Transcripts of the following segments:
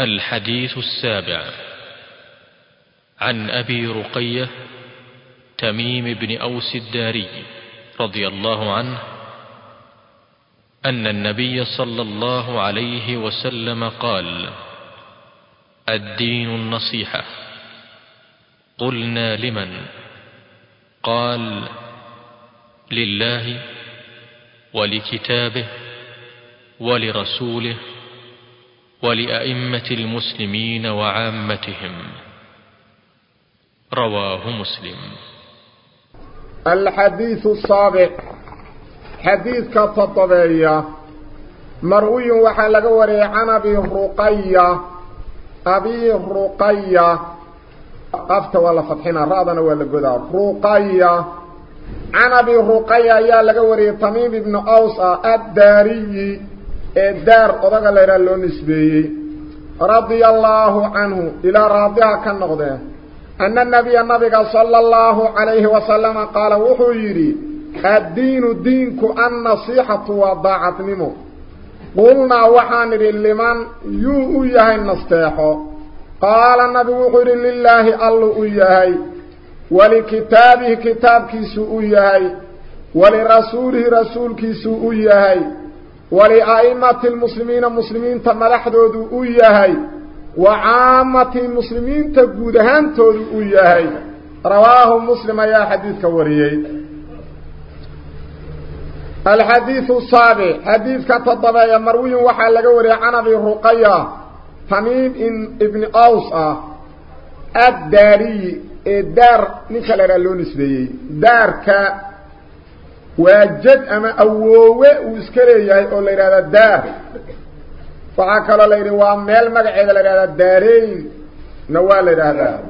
الحديث السابع. عن أبي رقية تميم بن أوس الداري رضي الله عنه أن النبي صلى الله عليه وسلم قال الدين النصيحة. قلنا لمن؟ قال لله ولكتابه ولرسوله ولأئمة المسلمين وعامتهم. رواه مسلم. الحديث السابع حديث كالتطبية مروي وحلق وري عن أبي رقية. أبي رقية قفت ولا فتحنا رادنا ولا قدا رقية عن أبي رقية يا لقوري تميم بن أوسى الداري. الدار قدق ليرا لو نسبي رضي الله عنه إلى راضيها كالنقضة أن النبي النبي صلى الله عليه وسلم قال وحيري الدين دينك النصيحة وضاعت نمو قلنا وحانر لمن يو يهي النستيحو قال النبي وحيري لله الله يهي ولكتابه كتاب كيسو يهي ولرسوله رسول كيسو يهي ولأئمة المسلمين مسلمين تملحدود يهي وعامة المسلمين تقودهان تود يهي رواه مسلم يا حديث كوريي. الحديث الصابع حديث كتضبع مروي وحال لقوري عن أبي الرقية تميم ابن أوس الداري الدار نكال رألون اسبيه دار ك واجد أما أووه واسكريه أو ليراد الدار فعاكلا ليري واميل مقعيد ليراد الدارين نوال ليراد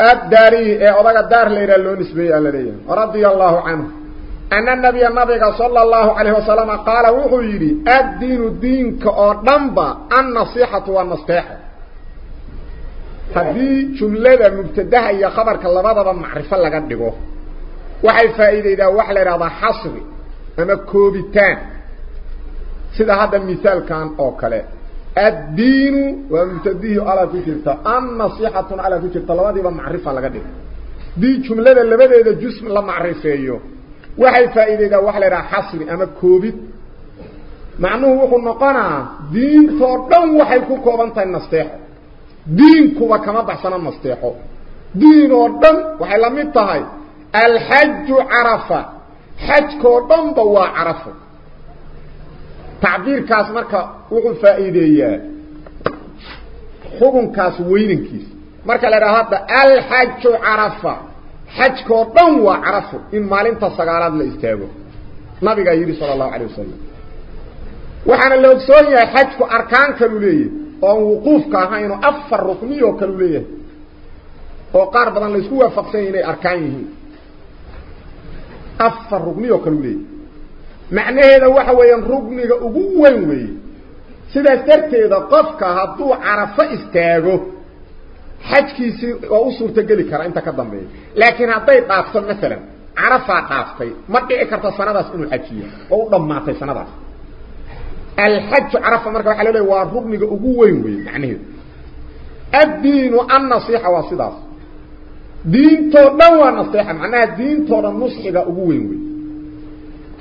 الداري إيه أضاق الدار ليراد اللون اسبيه رضي الله عنه أن النبي النبي صلى الله عليه وسلم قال وحيري الدين الدين كأردنبا النصيحة والنصيحة هذه جملة مبتدها هي خبر كاللبادة معرفة لقد دقوه waxay faa'iideeda wax la yiraahdo xasbi ama koobitaan sida hadda misalkan oo kale الدين ومتديه على فكرة أم نصيحة على فكرة طلبات يبقى معرفة لك دي جملة اللي بدأ إذا جسم الله معرفة إيه وحي فائدة إذا وحل إذا حصري. أما كوبيت معنوه وخلنا قناعة دين فردن وحي كو كوبانتا النصيح دين كوبا كما بحسنا النصيح دين وردن وحي لم يتهي الحج عرفة حج كودن بوا عرفة تعبير كاس wuxuu faa'iideeyaa xubun kaas weynankiis marka la raahdo al hajj arafa hajj koodan waa arafo in maalinta sagaalaad la istaago nabiga yiri sallallahu alayhi wasallam waxana la ogsoon yahay hajku arkaan kale leeyahay oo wuquufka ahayn oo afar rukniyo kale leeyahay oo qaar badan la isku waafaqsan inay arkaan yihiin أفر رقمي وكلولي معناه إذا وحوة ينرقمي وقوهي سيدا سترتي إذا قفك هدو عرفة استاغو حاجكي سي وأصور تقلي كرا انتك الضمي لكن هدو قافصن مثلا عرفة قافصي مرقي إكرت سنداس إنو الحاجية أو ضماتي سنداس الحاج عرفة مرقب حلولي ورقمي وقوهي معناه الدين والنصيحة وصداس دين تو نصيحة معناها دين تو نصيحة أبوين وي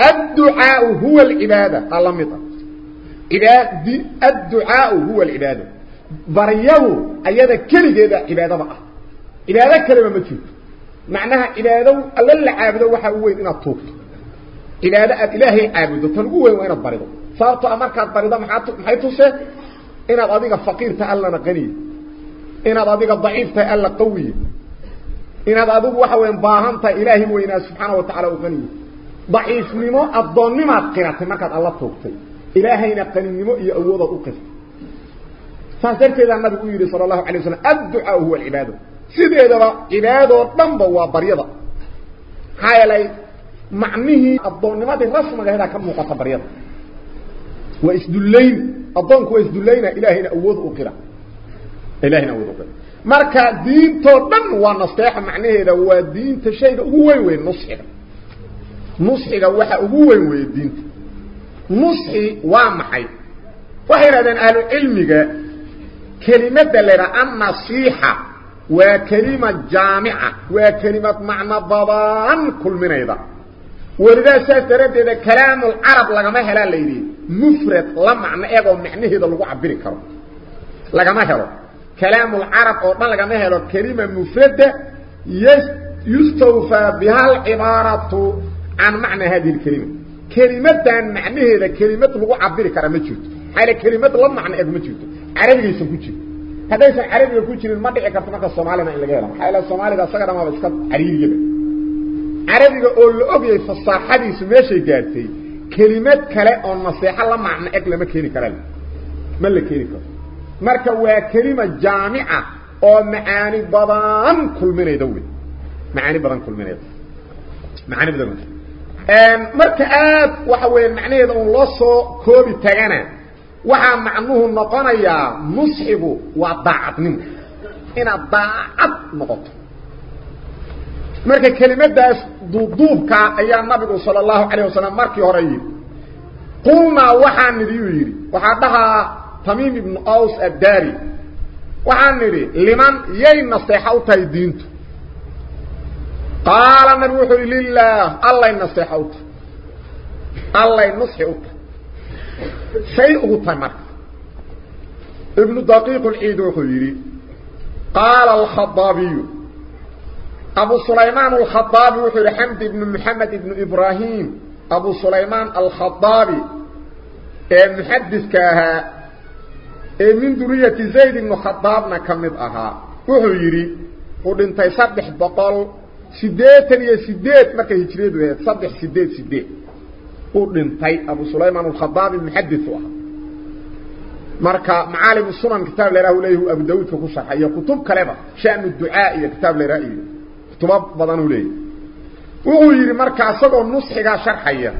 الدعاء هو العبادة الله مطا الدعاء هو العبادة بريه أيضا كل جيدة عبادة بقى عبادة كلمة متوت معناها عبادة ألا عابدة وحاوين إنا الطوف عبادة الإلهي عابدة تنقوين وإنا بريضة صارت أمرك بريضة محيطوش إنا ضديق فقير تألنا قني إنا ضديق ضعيف تألنا قوي inaad adigu waxa weyn baahan tahay ilaahi weynaa subxaanahu wa ta'ala u qaniye daciifnimo addoonnimaad qiratay markaad alla toogtay ilaahayna qaninimo iyo awood u qirtay saas darteeda nabigu u yiri sallallahu alayhi wasallam addu'a huwa al-ibada sideedaba cibaado dhanba waa baryada hayalay macnihi addoonnimadii rasmiga ah ka muuqata baryada wa isdullayn addoonku waa isdullayna ilaahayna awood u qira ilaahayna awood u qira marka diinto dhan waa nasteexa macnaheeda waa diinta shayga ugu weyn weyn nusxiga nusxiga waxa ugu weyn weey diinta nusxi waa maxay waxay yiraahdeen ahlu cilmiga kelimada leedaha annasiixa waa kelima jaamica waa kelimad macno badan kulminayda welidaa saas daraaddeeda kalaamulcarab lagama helaa layidhi mufrad la macno eegoo macnaheeda lagu cabiri karo lagama helo كلام العرب أو دلغه ما هيلو كريمه مفردة يستوفى بها العبارة عن معنى هذه الكلمة. كلمة ان معناها كلمة لو عبر كلام جوج على كلمة لو معنى اد مجوج عربي سو كجي هذا اذا عربي كو جيرين ما دقه كتنا الصوماليين إلى غيرهم حيل الصوماليين صغر ما بسكت عربي جدا. عربي أو اوغي فصاحتي سمشي جارتي كلمة كلا أو نصيحة لا معنى اد لما كيني كلام ما لكيني كلام مركا وهي كلمة جامعة أو معاني بضان كل من يدوي معاني بضان كل من يدوي معاني بضان كل من يدوي مركا آب وحوه معاني يدوي لصو كوب التغنى وحا معنوه النقانا يا مصحب وضاعت منك هنا ضاعت نقط مركا كلمة داس ضدوبك أيام نبي صلى الله عليه وسلم مركي هرأيه قولنا وحا نديو يري وحا دها تميم بن أوس الداري وعنري لمن يي النصيحة وطي دينت قال نروح لله الله ينصيحة وطي الله ينصيحة وطي شيء وطي مرك ابن دقيق العيد وخيري قال الخضابي أبو سليمان الخضابي وحر حمد بن محمد بن إبراهيم أبو سليمان الخضابي المحدث كهذا ee min duriyati zayd ibnu khadaabna ka mid ahaa wuxuu yidhi uu dhintay saddex boqol siddeetan iyo sideed markay hijriyadu ahayd saddex sideed sideed uu dhintay abu sulaymaan alkhadaabi muxadiu ahaa marka macaalim sunan kitaab la yhahu leeyah abu dawuudka ku sharxay kutub kaleba shanu ducaa iyo kitaab la yhaha iyo kutubo badanuu leeyahy wuxuu yidhi marka isagoo nusxigaa sharxaya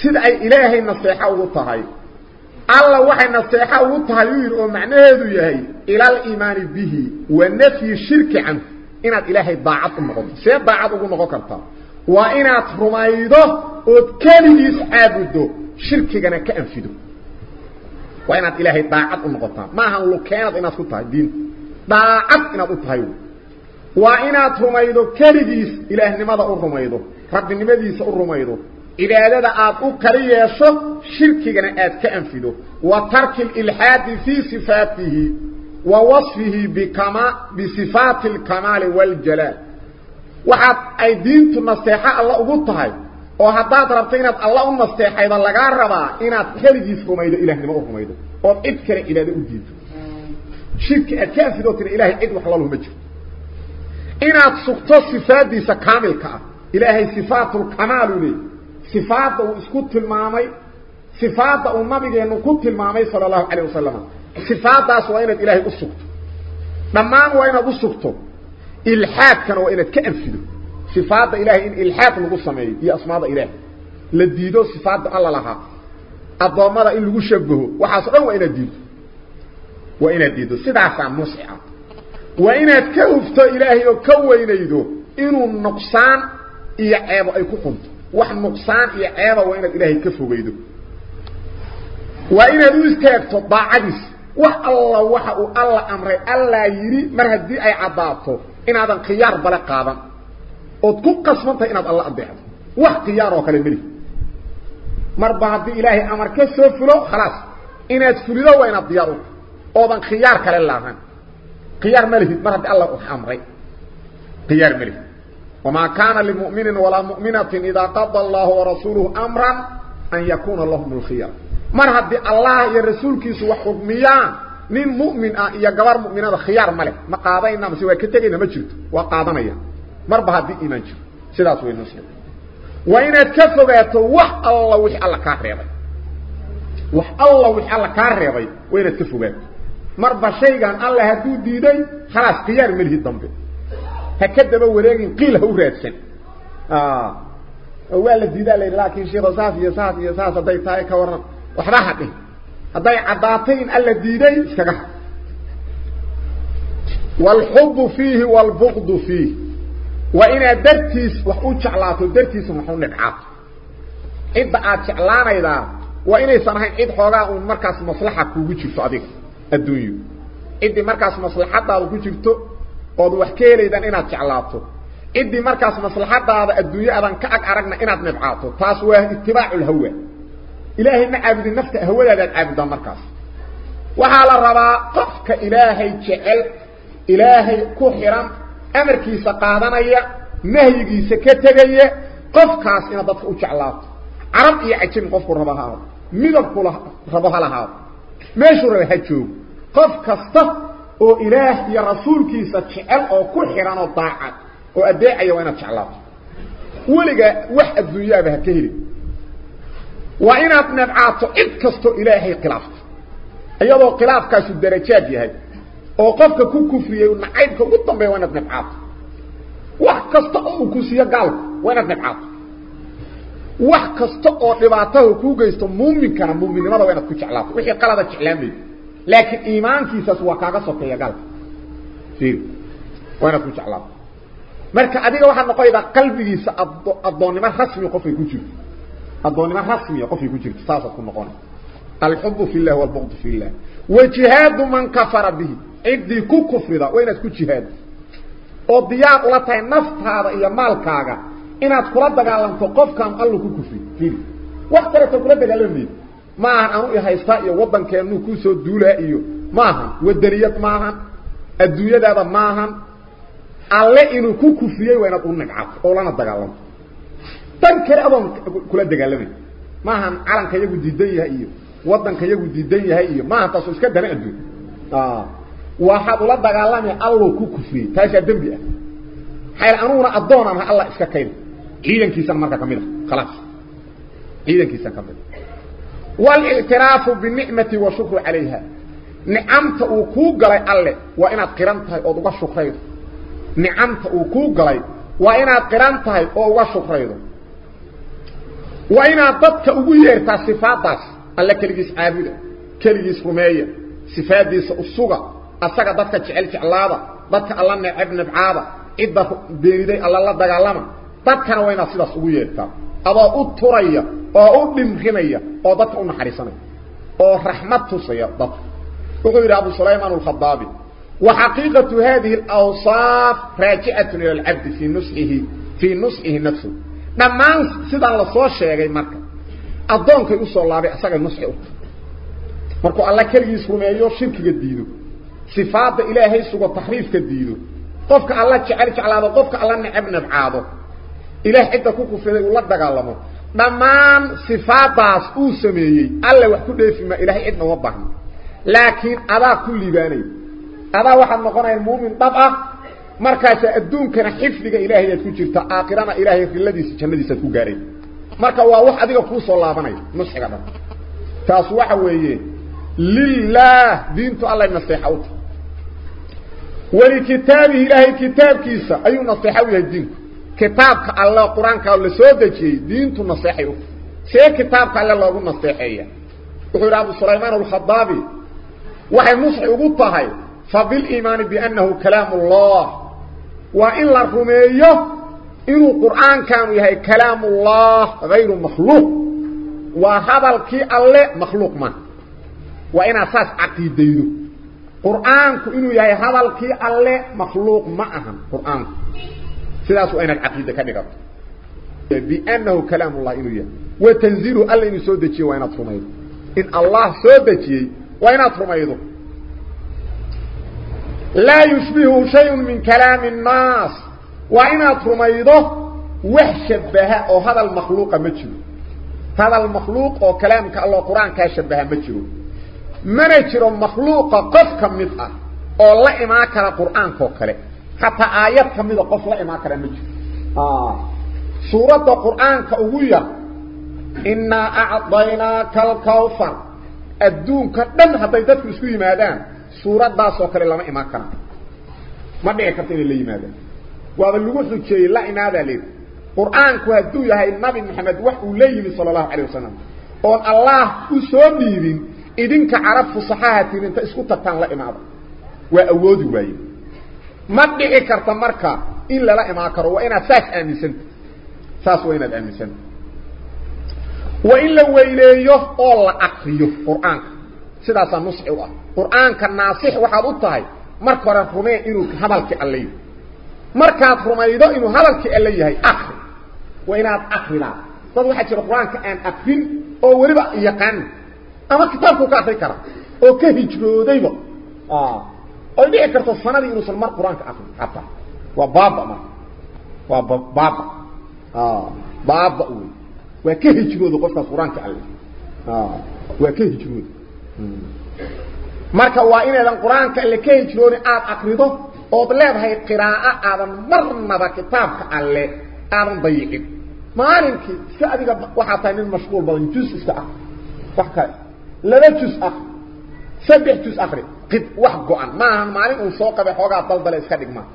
sida ay ilaahay naseexo ugu tahay الله وحي نصيحة وطهير ومعنه يهي إلى الإيمان به ونفي الشرك عنه إن الإلهي باعات المغضب سيب باعات أقول نغو كرتا وإن أترميده وتكاليس عابده شركي كان كأنفده وإن الإلهي باعات المغضب ما هم لو كانت إن أسكتها الدين باعات إن أطهير وإن أترميده كاليس إله نماذا أرميده رب نماذا أرميده إبادة آدو كريسو شركنا آدك أنفدو وترك الإلحاد في صفاته ووصفه بكما بصفات الكمال والجلال. وحد أي دين تنستيحة الله أبوتها. وحدات ربطينة الله أمستيحة إذا الله قربا إنا تلجيس كميدو إلهي ما أخميدو وإذكر إبادة أجيد شركة آدك أنفدو تن إلهي إذن وحل الله مجر إنا تسقط صفات ديسة كاملك إلهي صفات الكمال ليه صفات اسكو المامي صفات النبي انه كنت تلمامي صلى الله عليه وسلم صفات اسوين إلى اسكت تمام وين اسكت الحاد كان وين كانفد صفات إلى ان الحاد لو سمي هي اسماء الله لديدو صفات الله لها ادمه ان لو شبهه وحاس دون وين ديد وين ديد صدعه مسعه وين كوفته الهي وكوينيدو انه نقصان يا ايبو اي كو قنت wax nuqsaan iyo ceeba waa inaad ilaahay ka fogaydo waa inaad u istaagto daacadiis wax alla waxa uu alla amray allaa yidhi mar haddii ay caddaato inaadan khiyaar bale qaadan ood ku qasbantahay inaad alla adeecdo wax khiyaar oo kale meli marba haddii ilaahay amar ka soo fulo khalaas inaad fulido waa inaad diyaar u oodan khiyaar kale laahan khiyaar ma lihid mar haddii alla wax amray khiyaar ma lihid وما كان لمؤمن ولا مؤمنة إذا قضى الله ورسوله أمرا أن يكون لهم الخيار. مرحب دي الله يا رسول كيسو وحكميان من مؤمن آه، يا قبر مؤمن هذا خيار ملك. ما قادينا مسيوه كتاقين مجرد وقادنا إياه مرحب دي إيمان جرد سيداتو ينسيب وإن اتكفوا وح الله وح الله كاريضا وح الله وح الله كاريضا وإن اتكفوا بيت. مرحب شيئا الله هدو ديدي خلاص خيار ملهي الدنبي هكذا وريقين قيل هو رادسن أولا الزيدة لأن لكن شيخ صاف يساف يساف هذا يتايك ورن وحراحة به هذا عباطين الزيدة يسكح والحب فيه والبغض فيه وإن درتيس وحوو تشعلاته درتيس ومحوو نبعاته إذا أعطى تشعلانا إذا وإن سنحن إذا حوغاه مركز مصلحة كوكو تشفت عديك الدنيا إذا مركز مصلحة كوكو تشفتو ood wax ka helaydan inaad jeclaato ciddii markaas maslaxadaada adduunyo adan ka ag aragna inaad nibcaato taas waa itibaacu lhawa ilaahay ma caabudin nafta hawadaadaad caabuddaa markaas waxaa la rabaa qofka ilaahay jecel ilaahay ku xiran amarkiisa qaadanaya nahyigiisa ka tegaya qofkaas inaad dadka u jeclaato carab iyo cajami qofku raba ha ahaado midabku rabo ha lahaado meeshuu raba ha joogo qof kasta oo ilaah iyo rasuulkiisa jecel oo ku xiran oo daacad oo adeecaya waa inaad jeclaato weliga wax adduunyaaba ha ka heli waa inaad nabcaato cid kastoo ilaahay khilaafto iyadoo khilaafkaasu darajaad yahay oo qofka ku kufriyey nacaybka ugu dambeeya waa inaad nabcaato wax kasta oo uu ku siiyo gaalku waa inaad nabcaato wax kasta oo dhibaataha kuu geysto muuminkana muuminnimada waa inaad ku jeclaato wixii qalada jeclaamay لكن إيمانك يساس وكاغا سوكي يقال سير وأنا كنت أعلم مالك أدير واحد نقول إذا قلبي يساس الضوني ما رسمي قفي كتير الضوني ما رسمي قفي كتير تساسة كن نقول الحب في الله والبغض في الله. وجهاد من كفر به. عدي كفر ذا وأنا كنت جهاد؟ وضياب لطي نفط هذا إيا مالكاغا إنا تقول أدقال أنت قفكام قلو كفر. فيه وقت لا تقول أدقال أنت ma ahan anu ihaystaa iyo waddankeennuu kuusoo duulaa iyo maahan wadaniyad maahan adduunyadaada maahan alle inuu ku kufriyey waa inaad u nagcato oo lana dagaalanto. Dan kale adoon kula dagaalamay. Maahan calanka iyagu diidan yahay iyo waddanka iyagu diidan yahay iyo maahan taasoo iska dana adduun. Waxaad ula dagaalamay allow ku kufriyey taasaa dembi ah. Xayl anuguna addoonaan ha alla iska kayda ciidankiisana marka ka mid a khalaas. Ciidankiisana ka mid a والاعتراف بالنعمة وشكر عليها. نعمت وكوغ لي الله وإن قرنتها أدوك شكريض نعمت وكوغ لي وإن قرنتها أدوك شكريض وإن أدتك أبيرت صفاتك الله كليس عابد كليس رمية صفات ديس أصوغة أصغى دفك تعالك الله دفك الله نعبنا بعابة إذا بريده الله الله دقال لما dadkana waa inaad sidaas ugu yeertaa adoo u turaya oo u dhimrinaya oo dadka u naxariisanaya oo raxmad tusaya dadka wuxuu yidhi abu sulaymaan alkhadaabi وحقيقة هذه الأوصاف راجعة إلى العبد في نسعه في نسعه نفسه دمان سيدان لسو شيغay marka adoonka u soo laabay asaga nusxi u markuu alla kaligiis rumeeyo shirkiga diido sifaada ilaahay sugo tahriifka diido qofka alla jecel jeclaado qofka alla neceb nebcaado dagaalamo dhamaan sifaadaas uu sameeyay alla wax ku dheefima ilaahay cidna uma baahna laakiin adaa ku liibaanay adaa waxaad noqonayaan muumin dhab ah markaas adduunkana xifdiga ilaahay aad ku jirta aakhirana ilaahay riladiisa jannadiisa ku gaaray marka waa wax adiga ku soo laabanay nusxiga dhan taas waxa weeye lillah diintu alla nasiixa u tahay wali kitaabihi ilaahay kitaabkiisa ayuu nasiixa u yahay diinku كتاب الله قرانك أو لسودجي دينتو نصيحيو سي كتابك الله لو نصيحيه وخير ابو سليمان الخضابي وحي نصحي اوو تahay فبالايمان بانه كلام الله وان لرميه انو قران كان يحي كلام الله غير مخلوق وهبلك الله مخلوق ما وان أساس عقيدته قرانك انو يحي هبلك الله مخلوق ما قرآن الله قرآن الله قرآن سلاس وإن العقيدة كذلك بأنه كلام الله وتنزيله الله إنه سودتي وإن أترميه إن الله سودتي وإن أترميه لا يشبه شيء من كلام الناس وإن أترميده وحشبه أو هذا المخلوق مجره هذا المخلوق أو كلامك الله القرآن كشبه مجره منجر مخلوق قف كمدة أو لا إما كان القرآن كوكله قطع آيات كميدة قصرة إما كرمج. آه. سورة القرآن كأوية. إنا أعطيناك الكوفا الدون كدن حتى يتدفل سوية مادان. سورة دا سوكر لما إما كرم. ما دي أكتن اللي مادان. وهذا اللي قلت لك شيء لا إما ذلك قرآن كو هدو يا هاي النبي محمد وحو لي صلى الله عليه وسلم. قول الله أسوبي إذن كعرف صحاة من تأسكتتان لا إما. ذلك وأوود وايد karo waa inaad saas aaminsan saas waa inaad aaminsan wa in la weyleeyo oo la aqriyo quraanka sidaasa nusxi u ah qur'aanka naasix waxaad u tahay marka hore rumee inuu hadalkii alle markaad rumaydo inuu hadalkii alle yahay akri waa inaad akridaa dad waxaa jira qur-aanka aan akrin oo weliba yaqaan ama kitaabku ka akri kara oo ka hijroodayba oy dhici karto sanadii inuusan mar qur-aanka akrin hataa waa baaba marka waa baaba baaba wey waa ka hijrooda qofkaas qur-aanka alle waa ka hijrooda marka waa inaydan qur-aanka alle ka hijrooni aada akrido ood leedahay qiraa'o aadan marnaba kitaabka alle aadan dayicin maalinkii iska adiga waxaa tahay nin mashquul badan jus iska ah wax kale laba jus akri saddex jus akri qid wax go-an maahan maalin uu soo qabay xoogaa daldale iska dhigmaa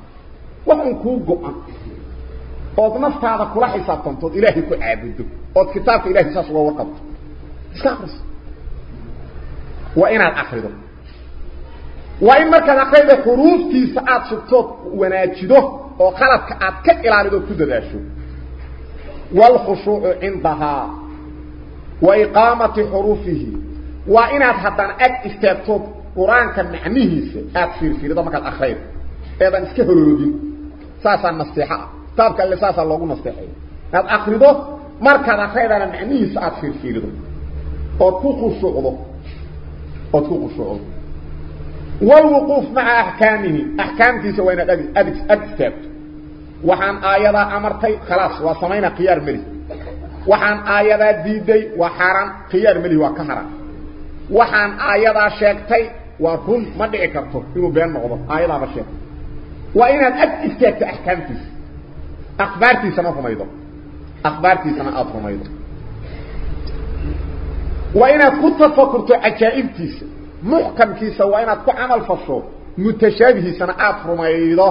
wax un kuu go-an ood naftaada kula xisaabtanto ood ilaahay ku caabudo ood kitaabka ilahay saas uga warqabto iska akriso waa inaad akrido waa in markaad akriydo xuruuftiisa aada sugtood wanaajido oo qaladka aad ka ilaalido ku dadaasho wاlkhushuucu cindahaa wa iqaamati xuruufihi وإن حتى أد استيطوب قرآن كان معنيه أد فير فير هذا ما كان أخير إذا نسكه الولودين ساسا النصيحة طب قال لي ساسا اللوغو نصيحي هذا أخرده مركز أخير أنا معنيه أد فير فير أدخوك الشعوب والوقوف مع أحكامه. أحكام في سوين أد استيطوب وحان آيادا أمرتي. خلاص. وصمينا قيار مري وحان آيادا ديدي. وحارا قيار مري وكهران waxaan aayadaa sheegtay waa run ma dhici karto inuu been noqdo aayadaaba sheegtay waa inaad ag istaagto axkaamtiisa akhbaartiisana rumaydo akhbaartiisana aada rumaydo waa inaad ku tafakurto cajaa'ibtiisa muxkamkiisa waa inaad ku camal fasho mutashaabihiisana aada rumaydo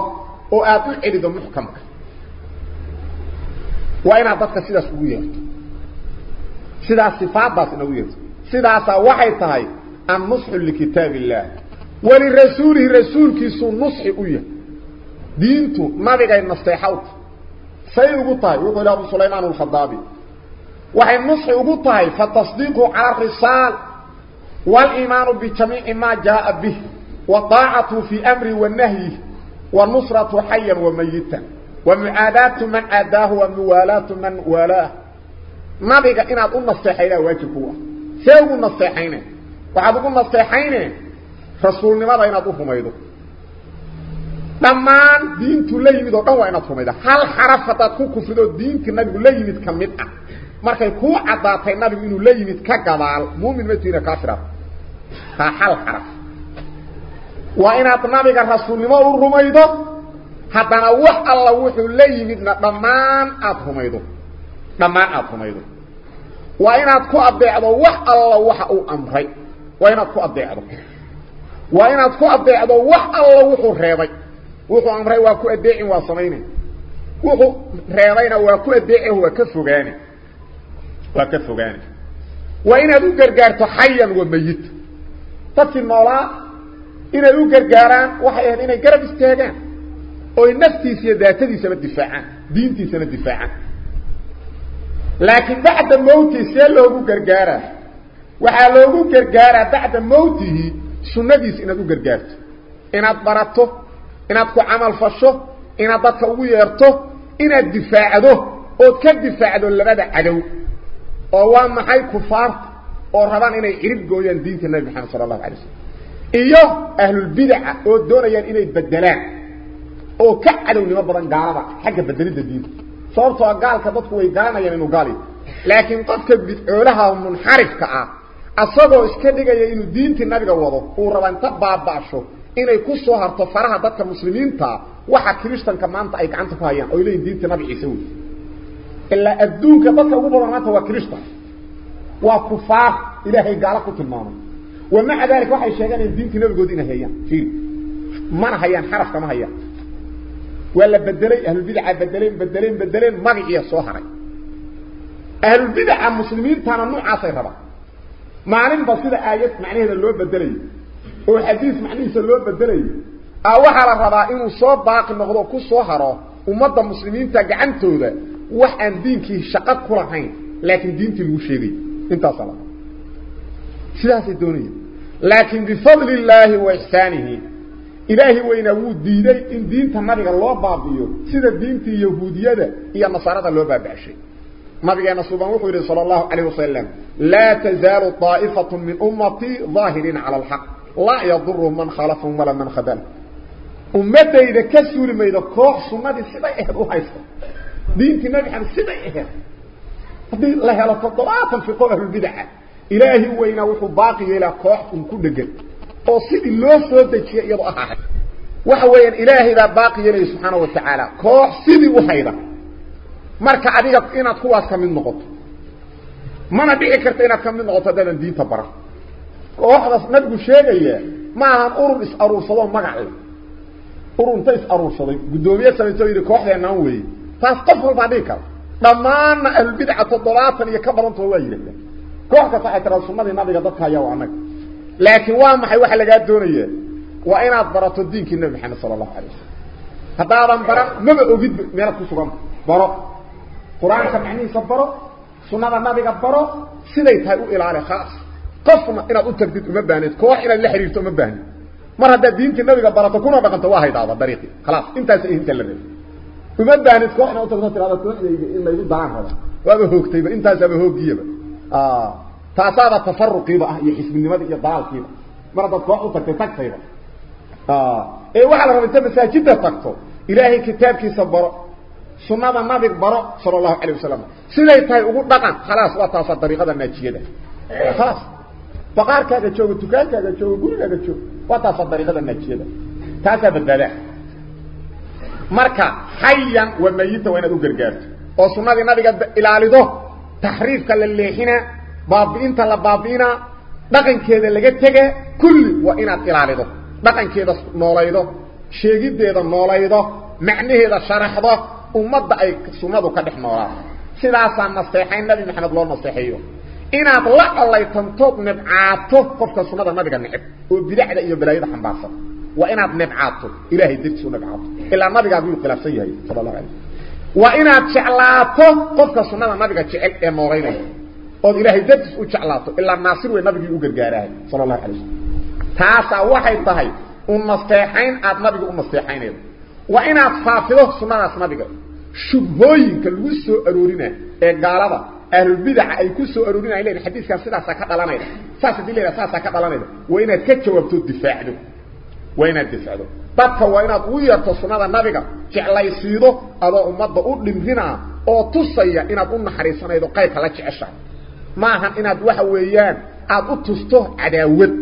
oo aada u celido muxkamka waa inaad dadka sidaas ugu yeerto sidaas sifaadaas ina ugu yeerto sidaasaa waxay tahay annusxu likitaab illaah walirasuulihi rasuulkiisuu nusxi u yahay diintu nabigay nasteexawta say ugu tahay wuxuu ihi abu sulaymaan alkhadaabi waxay nusxi ugu tahay fatasdiiqu cala risaal wاliimaanu bijamiici ma jaaa bih waطaacatu fii amri wanahyi wanusratu xayan wamayita wamucaadaatu man aadaahu wamuwaalaatu man waalaah nabiga inaad u nasteexaydaa waajib kugu ah rumaydo dhammaan diintu la yimid oo dhan waa inaad rumayda hal xaraf haddaad ku kufrido diintii nabigu la yimid ka mid ah markay kuu caddaatay nabigu inuu la yimid ka gadaal muumin ma tiina kaafiraad taa hal xaraf waa inaad nabiga rasuulnimo u rumaydo haddana wax alla wuxuu la yimidna dhammaan aada rumaydo dhammaan aada rumaydo alla wuxuu reebay wuxuu amray waa ku adeecin waa samayne wuxuu reebayna waa ku adeeci waa ka fogaane waa ka fogaane waa inaad u gargaarto xayan wa mayit dadkii noolaa inay u gargaaraan waxay ahayd inay garab istaagaan oy naftiisa iyo daatadiisaba difaacaan diintiisana difaacaan لكن بعد موته سيئ لوغو قرقاره وحا لوغو قرقاره بعد موته سنديس إنه قرقارته إنه اتبارته إنه اتكو عمل فشه إنه اتكويرته إنه اتدفاعه أو اتكدفاعه لبدا عدو. وواه محاي كفار ورابان إنه يريد قويان دينة النبي محمد صلى الله عليه وسلم. إيوه أهل البدع أو دوريان إنه يتبدلان أو كعدو لما بدان قاربا حاجة بدلت دينة صوتو قالك دتكو وي غانيان انو غالي لكن قدك بتقولها منحرف كاع اصدو اسك ديغاي انو دينتي نبيغا ودو أو ربان تبا باشو اني كو سو دتك مسلمين تا وحا كريستان كمان تأيك غانت فايان أو لين دينتي نبي عيسو الا ادونك دتك أو بلانتا وا كريستان وا كفار إلى هي غالك تمانو ومع ذلك واحد شيغان دينتي نبي غودين هيان في مر هيان حرف كما هيان ولا بدلين أهل البدعه بدلين بدلين بدلين ما هي سوهري أهل البدعه المسلمين ثاني نوع عصي ربا. معنى بسيطه آيات معنيها لو بدلين. هو حديث معنيه لو بدلين. آه وحر ربا ان سو باق نقدو كو سوهره امه المسلمين تا غانتودا وحان دينك شقه كلهين لكن دينتي لو شيبي انت صلاة. سلاسه دوني لكن بفضل الله وإحسانه. إلهي وين هو ديدي إن دين تمرغ الله بابيو. سيدة دين تي يهودية هي النصارة اللي بأشي ما بقى نصوبا وقوله صلى الله عليه وسلم لا تزال طائفة من أمتي ظاهرين على الحق. لا يضر من خالفهم ولا من خدم. أمتي إذا كسر ما إذا كوح سمدي سيدة إيه إهد وحيصة دين تي مبيحة سيدة إهد قدير الله على تضراطا إيه. في قوله البدعة. إلهي وين هو باقي إلى كوح ونكو دقل oo sidii loo soo dejiyay iyadoo ah ahay waxa weeyaan ilaahay baa baaqi yeelaya subxaana wa tacaala koox sidii u hayda marka adiga inaad kuwaas ka mid noqoto mana dhici karta inaad ka mid noqoto haddaadan diinta bara kooxdaas nabigu sheegaya ma ahan urur is-aruursadoo magac leh urur inta is-aruursaday guddoomiye samayso yidhi kooxdeenaan weeye taas qof walbaa dhigi kara dhammaanna ahlulbidaca toddobaatan iyo ka badantoo waa yidhahdaan koox kasta waxay tiraa sunnadii nabiga dadka ayaa waa annaga لكن واه ما حي وخا لغا دونيه وان اد الدين كي نبي محمد صلى الله عليه وسلم هذا ما بره ما اوجد ميره كسوغان برا قران سمعني صبره سنه ما بيغ بره سيده تاي أو الهه خاص قفنا إلى ان تبدد ما بانيت كو واحد إلى لحريرته ما باني مر هذا الدين كي نبي برت كون بقنت واه يدعوا طريقي خلاص انت انت اللي ما بانيت كو إحنا أو تقدر تلعب كو ان ما يجي دعاه هذا وهو هوكتي انت هذا هوكيه آه تاسادا تفرق يبا يحسب النماد يضال كيبا. مرضا تواقو تكتك سيبا آه. إيه وحالا من تبسا جدا تكتو إلهي كتاب كي سبرا سنانا ما بكبرا صلى الله عليه وسلم. سنة يتاي أقول دقا خلاص واتاسادا طريقة ناتشي ده. خلاص. بقار كاكا تشو تكاكا تشو قولي لكا تشو واتاسادا طريقة ناتشي ده. تاسا بالدلاح مركا حيا وميت وين أدو قرقات وصنانا إلى الالي ده. تحريف كالليحنا baabi'inta la baabi'inaa dhaqankeeda laga tega kulli waa inaad ilaalido dhaqankeeda noolaydo sheegiddeeda noolaydo macnaheeda sharaxdo ummadda ay sunnadu ka dhex noolaato sidaasaa naseexayn nabi maxamed loo naseexeeyo inaad la collaytantood nibcaato qofka sunnada nabiga neceb oo bidacda iyo balaayada xambaarsan waa inaad nibcaato ilaahay dartiis u nibcaato ilaa nabigaaguu khilaafsan yahay sala allahu alay waa inaad jeclaato qofka sunnada nabiga jecel ee noolaynaya ood ilaahay dartiis u jeclaato ilaa naasir wey nabigii u gargaarahay sala allahu alay wasalam taasaa waxay tahay u nasteexayn aad nabiga u nasteexaynaydo waa inaad faafido sunnadaas nabiga shubhooyinka lagu soo aroorina ee gaalada ahlulbidaca ay ku soo aroorinaya leeyihin xadiiskan sidaasaa ka dhalanayda saas haddii leedaha saasaa ka dhalanayda waa inaad ka jawaabto difaacdo waa inaad difacdo dadka waa inaad ugu yeerto sunnada nabiga jeclaysiido adoo ummadda u dhimrinaa oo tusaya inaad u naxariisanaydo qaybka la jeceshahay tusto cadaawad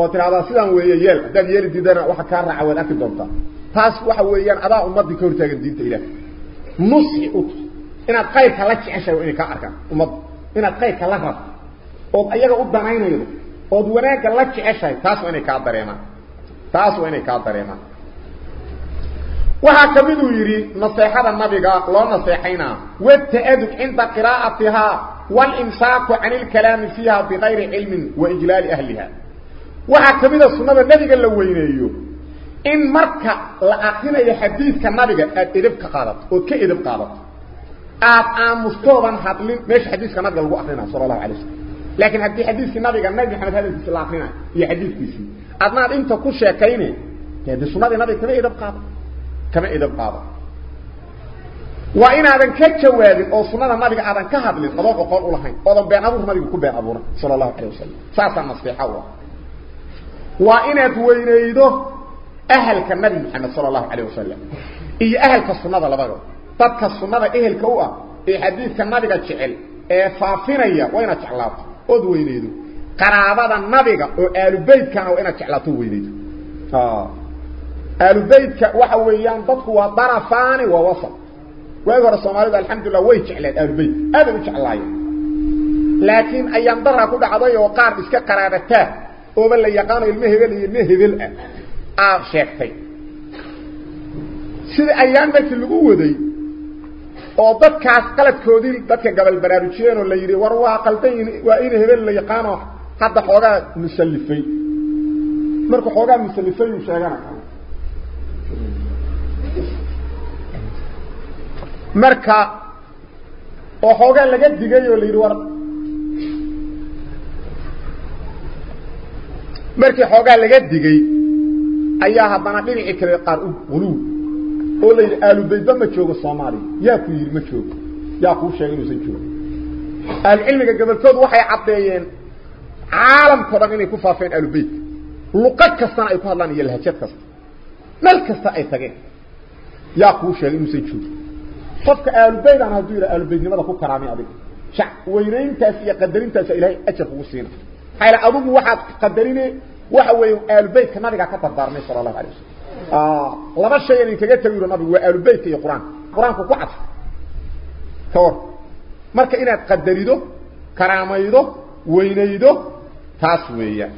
oo tidhahdaa sidaan weeye yeel haddaad yeeli diidana waxa kaa raaca waad arki doontaa taas waxa weeyaan adaa ummaddii ka hortaagan diinta ilaah nusxi u tus inaad qayrka la jeceshahay waa inay kaa arkaan ummadda inaad qayrka la rabto ood ayaga u danaynaydo ood wanaagga la jeceshahay taas waa inay kaa dareemaan taas waa inay kaa dareemaan waxaa ka miduu yidhi naseexada nabiga loo naseexaynaa wata-adub cinda qiraa'atihaa walimsaaku can ilkalaami fiiha bikayri cilmin wa ijlaali ahliha waxaa ka mida sunnada nebiga la weyneeyo in marka la akrinayo xadiidka nabiga aad edab ka qaadato ood ka edab qaadato aad aamustoodan hadlin meesha xadiiska nabiga lagu akrinayo sala allahu alay slam laakiin haddii xadiiskii nabiga nabi maxamed hadalkiisi la akrinayo iyo xadiidkiisii adnaad inta ku sheekayne de sunnadii nabiga kama edab qaado edab qaado waa inaadan ka jawaabin oo sunnada nabiga aadan ka hadlin adoon oqoon u lahayn oodan been abuur nabiga ku been abuuran sala allahu calayh wasalam saasaa naseexa u ah waa inaad weynaydo ahalka nabi maxamed sala allahu calayh wasalam iyo ahalka sunnada labada dadka sunnada ehelka u ah ee xadiidka nabiga jecel ee faafinaya waa inaad jeclaato ood weynaydo qaraabada nabiga oo aalubeytkana waa inaad jeclaato weynaydo aalubeytka waxa weeyaan dadku waa darafaani waa wasat waagi hore soomaalidu alxamdulillah way jecleen aalubeyt aaday u jeclaayeen laakiin ayaan daraa ku dhacday oo qaar iska qaraabataa ooba la yaqaano ilmo hebel iyo ilmo hebel ah aad sheegtay sida ayaan markii lagu waday oo dadkaas qaladkoodii dadka gabal baraarujiyeen oo la yidhi war waa qaldan waa in hebel la yaqaano hadda xoogaa musallifay marka xoogaa musallifay uu sheegana marka oo xoogaa laga digay oo la yidhi war markii xoogaa laga digay ayaa haddana dhinacii kale qaar u quluw oo la yidhi aalubaydba ma joogo soomaaliya yaa ku yidhi ma joogo yaa kuu sheegay inuusan joogo ahlucilmiga gobolkood waxay caddeeyeen caalamkao dhan inay ku faafeen aalubaytka luqad kastana ay ku hadlaan iyo lahjad kasta meel kasta ay tageen yaa kuu sheegay inuusan joogo qofka aalubaydaan hadduu yidha aalubaydnimada ku karaamay adiga shac weynayntaas iyo qadarintaasa ilaahay ajar kugu siina maxaa ila adigu waxaad qadarine waxa weeye aalubaytka nabigaa ka dardaarmay sala allahu alay wasalam laba shay in kaga tagi yiro nabigu waa aalubaytka iyo qur-aanka qur-aanku ku cadfa ka war marka inaad qadarido karaamaydo weynaydo taas weeyaan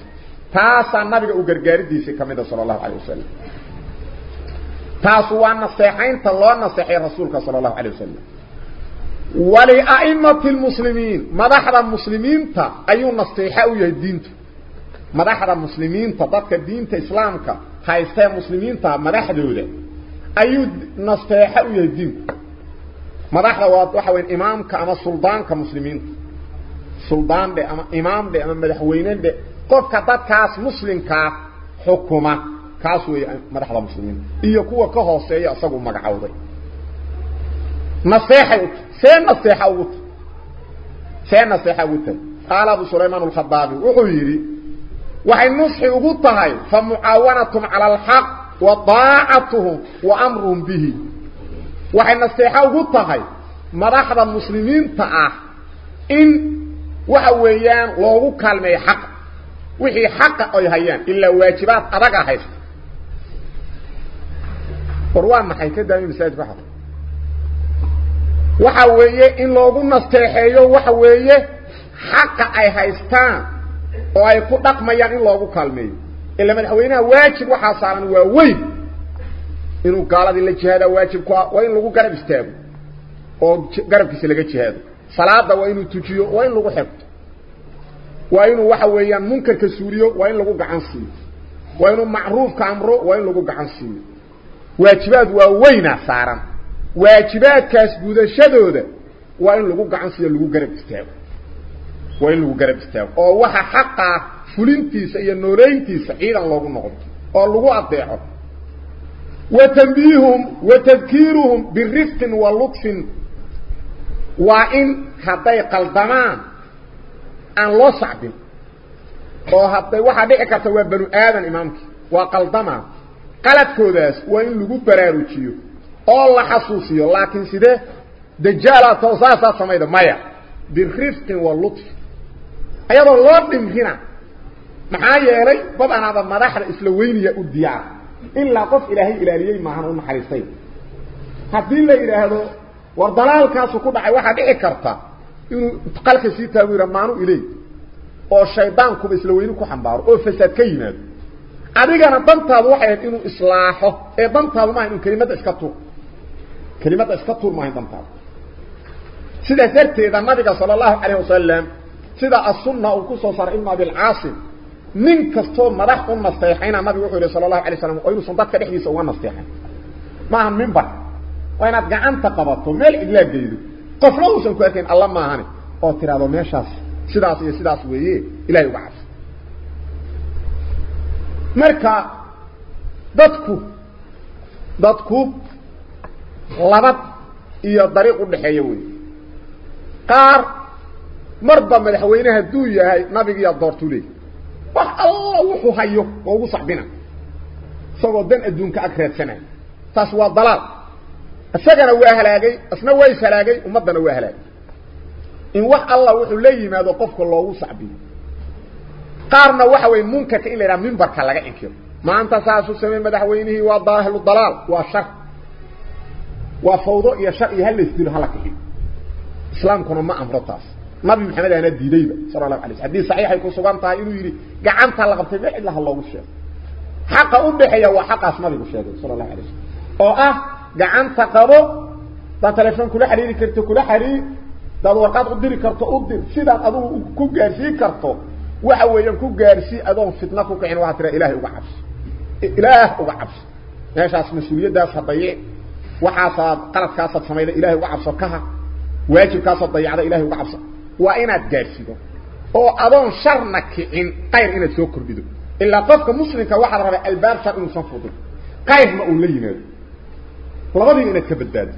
taasaa nabiga u gargaaridiisii ka mida sala allahu alayh wasalam تاسوا النصيحين تلو النصيحي رسولك صلى الله عليه وسلم. ولأئمة المسلمين مدحر المسلمين تا أي نصيحة يدينت مدحر المسلمين تا ضدك الدين تا إسلامك. حيث تا مسلمين تا مدحر دولة. أي نصيحة يدينت مدحر واضح وين إمامك أما سلطانك مسلمين سلطان بي أما إمام بي أما مدحوينين بي قفك ضدك مسلمك حكمه kaas weeye madaxda muslimiinta iyo kuwa ka hooseeya isagu magacowday naseexay ut see naseexa ugu ta see naseexa ugu tahay qaala abu sulaymaan alkhadaabi wuxuu yidhi waxay nusxi ugu tahay fa mucaawanatum cala alxaq wa daacatuhum wa amruhum bihi waxay naseexo ugu tahay madaxda muslimiinta ah in waxa weeyaan loogu kaalmeeyo xaqa wixii xaqa ay hayaan ilaa waajibaad adaga haysta war waa maxay ka daami masaajidka waxa waxa weeye in loogu nasteexeeyo waxa weeye xaqa ay haystaan oo ay ku dhaqmayaan in loogu kaalmeeyo ila madaxweynaha waajib waxaa saaran waa weyn inuu gaaladii la jihaada waajib ku ah waa in lagu garab istaago oo garabkiisa laga jihaado salaada waa inuu tujiyo waa in lagu xirto waa inuu waxa weeyaan munkarka suuriyo waa in lagu gacan siiyo waa inuu macruufka amro waa in lagu gacan siiyo واجبات واوينا صارا واجبات كاس بودا شدودا وإن لغو قعن سيا لغو قرب استيب وإن لغو قرب استيب ووحا حقا فلنتيس أي نورينتيس إيغا لغو نغض. ولغو أطيعه. وتنبيهم وتذكيرهم بالرفق واللطف وإن حطي قلدمان أن لا صعب وحطي وحا بيئكا سواب بنو آذان إمامك. وقلدمان قلت كوداس وإن لغو برارو تيو أولا حصوصيو لكن سيده دجالة توصاصة سميدة مايا بالخفق واللطف أيضا اللطف مخينا محايا يلي بضعنا هذا المدحر إسلويني يؤديع إلا قف إلهي إلالي ما هنون حريصين هدين لي إلى هذا وردلال كاسو كودع واحد إكرتا تقلق سيتاوير مانو إليه أو شيطان كوب إسلويني كوحنبار أو فساد كيناد adigana dantaadu waxay ahayd inuu islaaxo ee dantaadu maaha inuu kelimadda iska tuur kelimadda iska tuur maahayn dantaadu sidaas darteeda nabiga sala allahu calayh wasalam sida as-sunna uu ku soo saaray ibnu abilcaasim nin kastoo madax u nasteexayna nabigu wuxuu yidhi sala allahu alay slam oo inuusan dadka dhexdiisa uga nasteexayn maaha mimbar waa inaad gacanta qabato meel cidlaa geydo qofna uusan ku arkayn alla maahane oo tiraahdo meeshaas sidaas iyo sidaas weeye ilahay uga cabso marka dadku dadku laba iyo dariiq u dhaxeeya wey qaar marba madaxweyne hadduu yahay nabigiiyaa doortuu leeyay wax alla wuxuu hayo oo ugu saxbina isagoo dan adduunka ag raadsanaya taas waa dalaal isagana waa halaagay isna waa is halaagay ummaddana waa halaagay in wax alla wuxuu la yimaado qofka loogu sacbiyo قارنا وحوي منكر إلى منبر كلا انكر ما انت ساس سمي مدحوينه وظاهر الضلال وشر وفوضى يا شر هل يستن هلك اسلام كنا ما أمر تاس نبي محمد أنا ديدي صلى الله عليه حديث صحيح يكون سبان تا انه يري غعنت لقبت ما الا لو شيخ حق ابحيه وحق اسمه الشيخ صلى الله عليه أو آه غعنت قبو ta telefoon kula xariiri karto kula xariir dad waqad u diri karto u dir sidaad adigu ku gaarsiin karto waxa weeyaan ku gaarsii adoon fitna ku kicin waxaa tira ilaahay uga cabso ilaah uga cabso meeshaas mas-uuliyaddaas hadaye waxaasaad qaladkaasaad samayda ilahay uga cabso kaha waajibkaasaad dayacda ilahay uga cabso waa inaad gaarsido oo adoon sharna kicin qayr inaad soo kordhido ilaa qofka muslimka waxaad rabaa albaab shar inuusan fudin qaybna uu la labadiiba inaad ka badbaado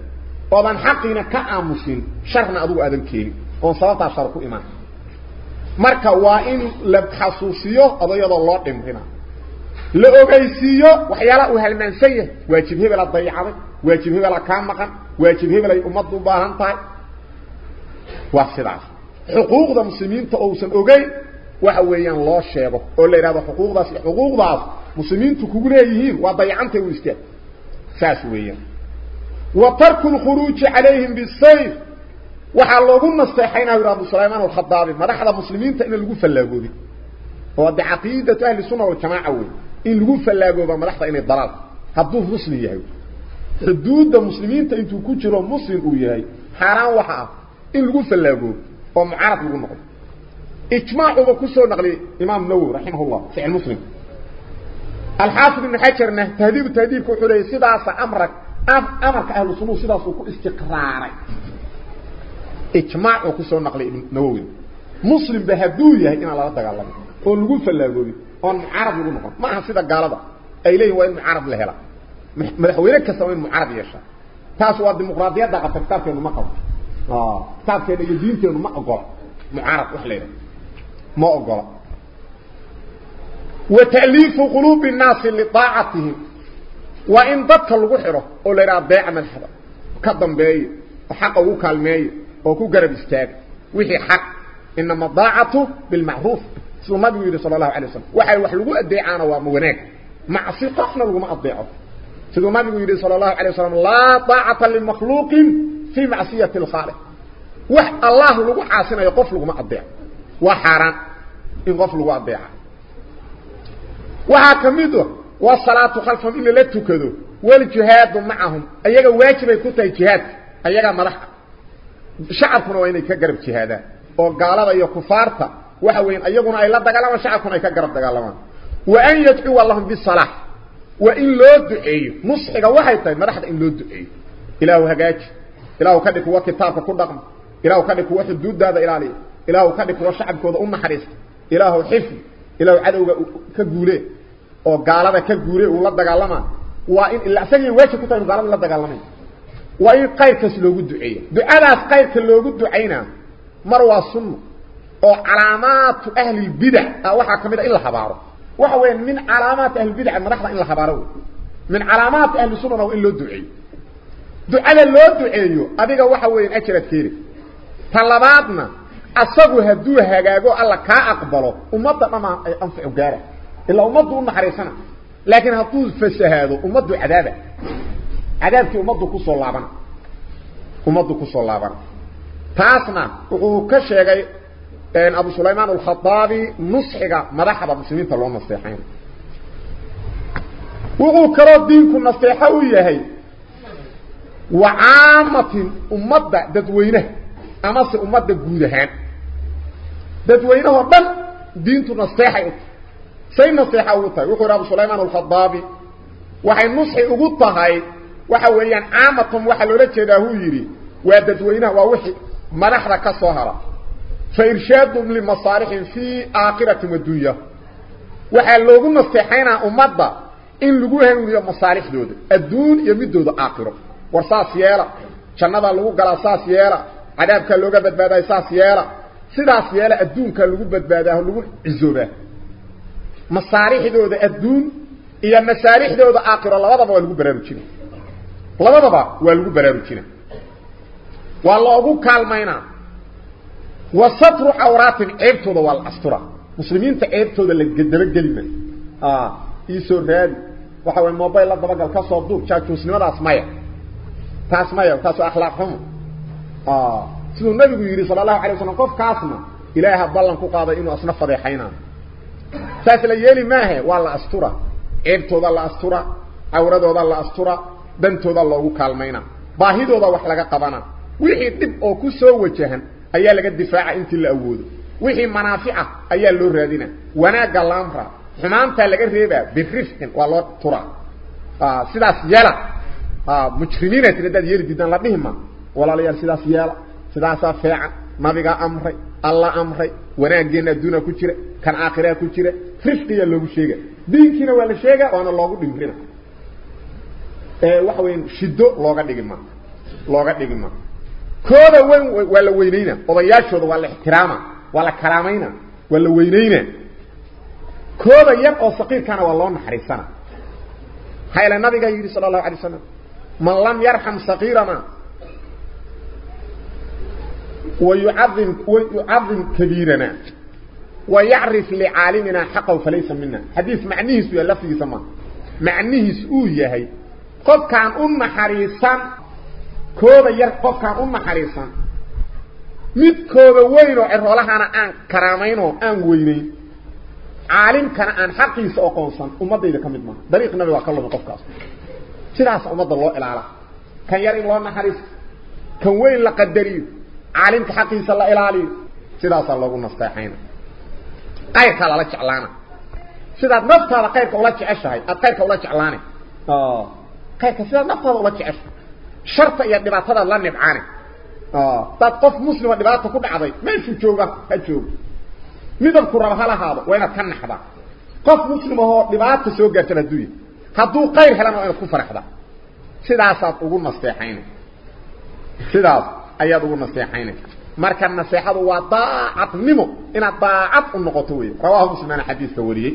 oodan xaqiina ka aamusin sharna adigu aadan keenin oon sababtaa shar ku imaan marka waa in la xasuusiyo odayadoo loo dhimrina la ogeysiiyo waxyaalaha uu halmaansan yahay waajib hebela dayacday waajib hebela kaa maqan waajib hebelay ummaddu baahan tahay waa sidaas xuquuqda muslimiinta ousan ogeyn waxa weeyaan loo sheego oo la yidhahdo xuquuqdaas xuquuqdaas muslimiintu kugu leeyihiin waa dayacantay u istaag saas weeyaan wa tarku lkhuruuji calayhim bisayf waxaa loogu nasteexaynaa yidhi abu sulaymaan alkhadaabi madaxda muslimiinta in lagu fallaagoobi oo de caqiidatu ahli sunna waljamaaca wey in lagu fallaagooba madaxda inay dalaal hadduu muslim yahay xuduudda muslimiinta intuu ku jiro muslim uu yahay xaaraan waxa ah in lagu fallaagoobo oo mucaarad lagu noqdo ijmaacuba kusoo naqliyay imaam nawowi raximahullah sixi muslim alxaafid ibn xajarna tahdiibu tahdiibka wuxuu leeyay sidaasa amra amarka ahlu sunnuhu sidaasuu ku istiqraaray إجماع أو سو نقل نووي. مسلم بهدو يا إن لا دغالب أو لوغو فلاغوبي اون عرب لوغو نقل ما سيدا غالبا ايلين وين عرب لهلا ملحويره كسوين عرب يشا. تاس وا ديمقراطية دا قفتار كانو ما قف آه. تاس كان يدين كانو ما أقول. معارض وحليلة. ما أقول. وتأليف قلوب الناس لطاعته وإن ضط لوغو خيره أو ليرا بيع من حدا كدنبيه حقه وكالميه وحق وكالمي وكو قرب استاق وحي حق إنما ضاعته بالمعروف ما بيقول صلى الله عليه وسلم وحي وحلقوا أدعانا ومغناك مع صيقفنا لغو ما أضيعه سوى ما بيقول صلى الله عليه وسلم لا طاعة لمخلوق في معصية الخالق وح الله لغو عاسنا يقف لغو ما أضيعه وحرام إن غفل وابيع وحاكمده والصلاة خلفهم إلا لا تكذو والجهاد معهم أيها واجب يكون جهاد أيها مرحة شعبكنا وإن يكقرب جهادا وقال يا كفارتا. وحوين أيهنا أي لا دقالما شعبكنا يكقرب دقالما وأن يدعو اللهم بالصلاة وإن لو دعي نصحك وحيطا مرحة إن لو دعي إله هقاج. إله كدك هو كتابك كل رقم إله كدك هو حدود هذا إلهي. إله كدك هو شعبك أم حريص. إله حفظ. إله عدوك كقولي. oo gaalada ka guuray uu la dagaalama waa in ila asagii weesha ku tahay gaalada la dagaalamay وإن قيرك سلوغو الدعية بألاس قيرك اللوغو الدعية مروى سنة وعلامات أهل البدع. أولا حكمت إلا حبارة وحوين من علامات أهل البدع من رحلة إلا حبارة من علامات أهل السنة وإن لدعية دعال اللدعية أبيك وحوين أكرت كيري. طلباتنا. أصغو هدو هكاكو ألا كا أقبله. أمضى ما أنفع قارة إلا أمضى أمحر سنة لكن هطول هذا أمضى عذابه. Cadaabkii ummaddu ku soo laabana ummaddu ku soo laabana taasna wuxuu ka sheegay abu sulaymaan alkhataabi nusxiga madaxda muslimiinta loo nasteexayn wuxuu kaloo diinku nasteexo u yahay wacaamatin ummadda dadweynaha amase ummadda guud ahaan dadweynahoo dhan diintu nasteexay u say naseexa ugu tahay wuxuu abu sulaymaan al-khadaabi waxay nusxi ugu tahay waxa weeyaan caamatum waxa loola jeedaa uu yiri waa dadweynaha waa wixii madaxda ka soo hara fa irshaadum li masaalihim fi aakhirati wa dunya waxa loogu naseexaynaa ummadda in lagu hanuuniyo masaalixdooda adduun iyo midooda aakhiro war saas yeela jannada lagu galaa saas yeela cadaabka looga badbaaday saas yeela sidaas yeela adduunka lagu badbaadaa lagu cizoobaa masaalixdooda adduun iyo masaalixdooda aakhiro labadaba waa lagu baraarujina labadaba waa lagu baraarujina waa loogu kaalmayna wa satru awraatin ceebtooda waa la astura muslimiinta ceebtooda la daba gelima ah iisoo raadi waxa way mobile la dabagal ka soo duub jaajuusnimadaas maya taas maya taas waa akhlaaq xumo ah siduu nabigu yiri sallallahu alayhi wasallam qof kaasna ilaaha ballan ku qaaday inuu asna fadeexaynaa saas la yeeli maahe waa la astura ceebtooda la astura awradooda la astura dantooda loogu kaalmayna baahidooda wax laga qabana wixii dib oo ku soo wajahan ayaa laga difaaca intii la awoodo wixii manaafica ayaa loo raadina wanaaga laamra xumaanta laga reebaa birifqin waa loo tura sidaas yeela mujrimiina tidad yeeli diidan la dhihima walaalayaal sidaas yeela sidaasaa feecan nabiga amray alla amray wanaageena adduuna ku jira kan aakhira ku jira rifqiya loogu sheega diinkiina waa la sheega waana loogu dhimrina ee waxa weyn shido looga dhigi ma looga dhigi ma kooda weyn waa la weyneyna odayaashooda waa la ixtiraama waa la karaamayna waa la weyneyna kooda yar oo saqiirkana waa loo naxariisana hayla nabiga yiri sallallahu alayhi wasallam man lam yarham saqirana ويعظم ويعظم كبيرنا ويعرف لعالمنا حقه فليس منا حديث معنيه سوى لفظه سما معنيه سوى هي قد كان أم حريصا كوبا ير قد كان أم حريصا mid kooba weyn oo cirolahana aan karaamayno aan weynay caalim kana aan xaqiisa aqoonsan ummadayda kamid ma dariiq nabi waa kalluun qofkaas sidaas ummadda loo ilaala kan yar in loo naxariis kan weyn la qadariyo caalimka xaqiisa la ilaaliyo sidaas loogu nasteexayna qayrka la jeclaana sidaad naftaada qayrka ula jeceshahay aad qayrka ula jeclaanay خير كثيرا نفضل الله كي أشهر شرطة يا النبات هذا الله نبعاني طب قف مسلم النبات كل عضي. من شو تشوفه هتشوفه ماذا القرآن هلا هذا. وين أتنح هذا؟ قف مسلم هو النبات سوق جاتنا الدوية هدو قير هلا نوعين الكفر هذا. سيدا سات أقول نصيحين. سيدا أياد أقول نصيحين. مركا النصيحة هو طاعة نمو. إن الطاعة النقطوية رواه مسلمان حديث ثوريه